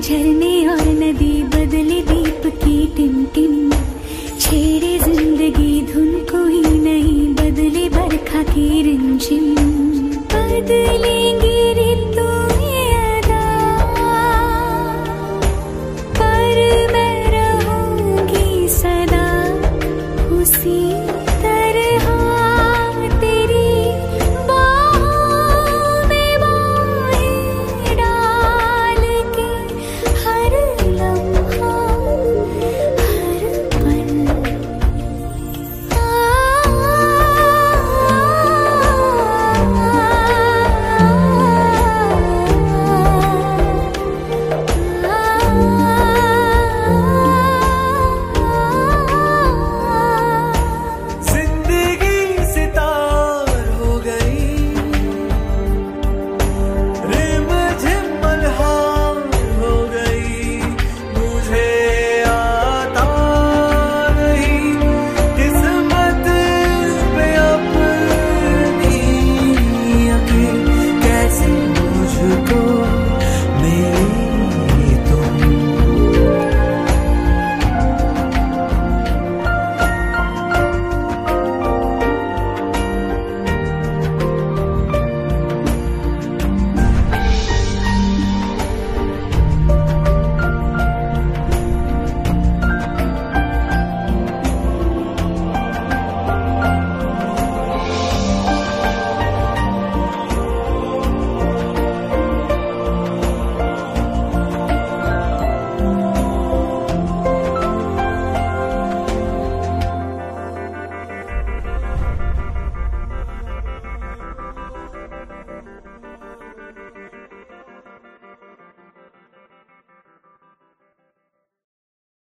झरने और नदी बदले दीप की टिम टिम छेड़े ज़िंदगी धुन कोई नहीं, बदले बरखा की रिमझिम बदलेंगे ऋतु पर मैं रहूँगी सदा उसी